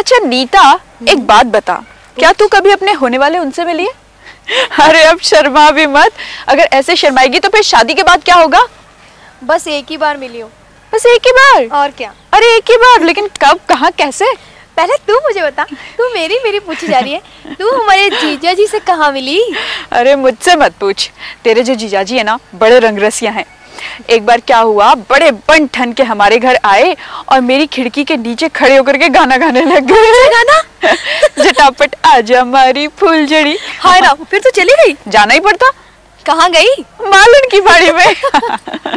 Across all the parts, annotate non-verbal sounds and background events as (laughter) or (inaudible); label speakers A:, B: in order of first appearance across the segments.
A: अच्छा नीता एक बात बता। क्या तू कभी अपने होने वाले उनसे मिली है? अरे अब शर्मा भी मत। अगर ऐसे शर्माएगी तो फिर शादी के बाद क्या होगा?
B: बस एक ही बार मिली हूँ।
A: बस एक ही बार?
B: और क्या?
A: अरे एक ही बार? लेकिन कब कहाँ कैसे?
B: पहले तू मुझे बता। तू मेरी मेरी पूछी जा रही है। तू हमारे जीजा जी से कहाँ मिली?
A: अरे मुझसे मत पूछ। तेरे जो जीजा जी है ना बड़े रंगरसिया हैं। एक बार क्या हुआ? बड़े बन ठन के हमारे घर आए और मेरी खिड़की के नीचे खड़े होकर के गाना गाने लग गए।
B: गाना? (laughs)
A: झटापट आजा हमारी फूल जड़ी
B: हाय राम फिर तो चली गई?
A: जाना ही पड़ता।
B: कहाँ गई?
A: मालन की बाड़ी में। (laughs)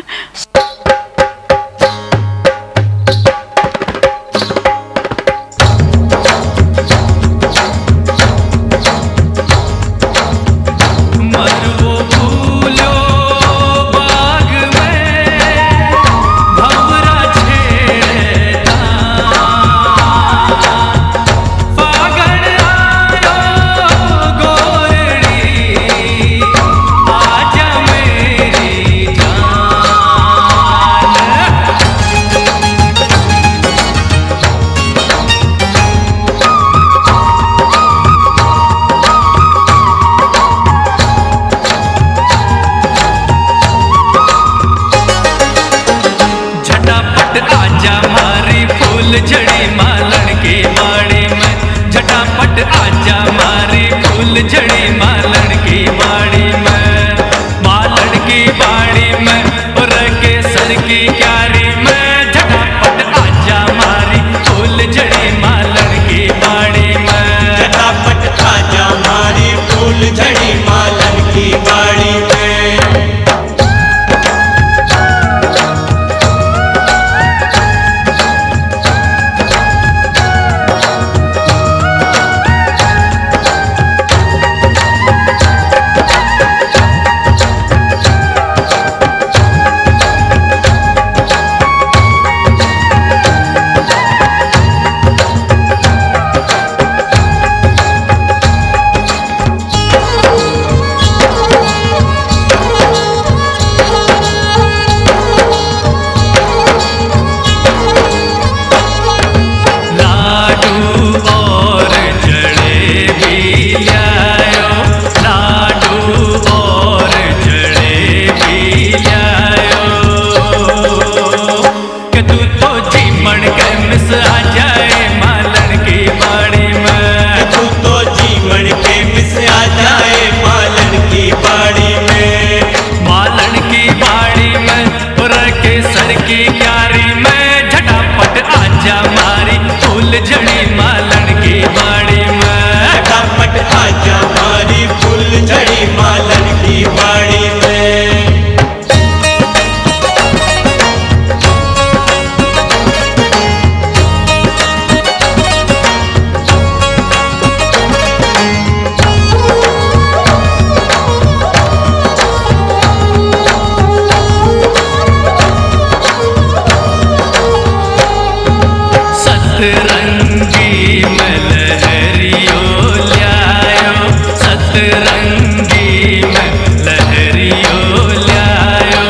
C: सतरंगी मलहरियो ल्यायो सतरंगी मलहरियो ल्यायो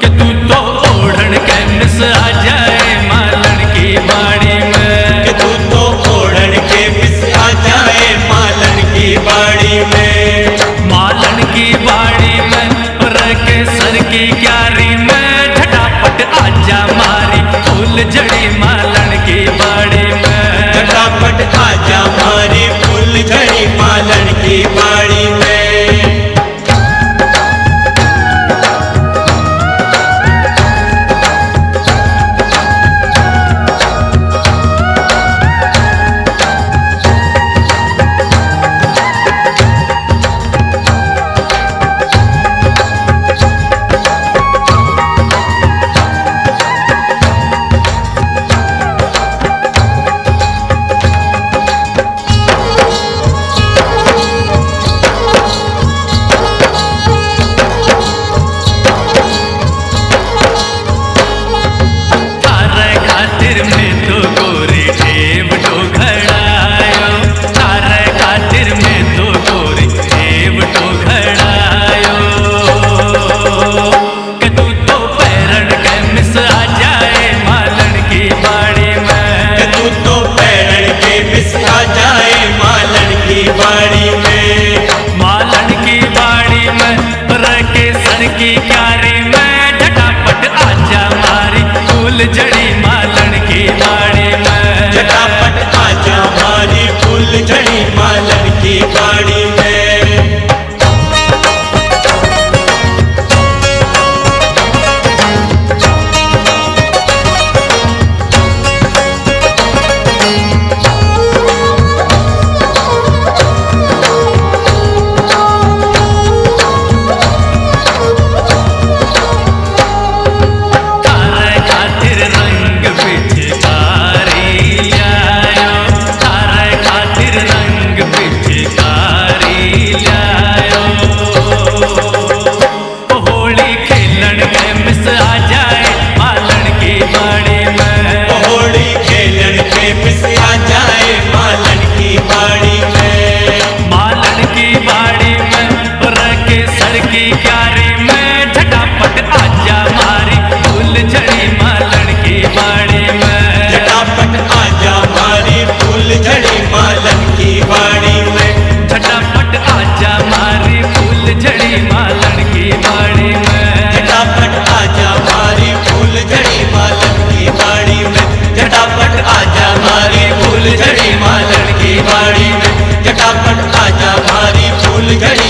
C: कि तू तो ओढ़न कैनस आ जाए मालन की बाड़ी में। कि तू तो ओढ़न के पिस आ जाए मालन की बाड़ी में।
D: मालन की बाड़ी में
C: रखे सर की क्यारी जड़ी चढ़ी मालन की गाड़ी में।
D: झटापट आजा हमारी फूल चढ़ी मालन की
C: गाड़ी República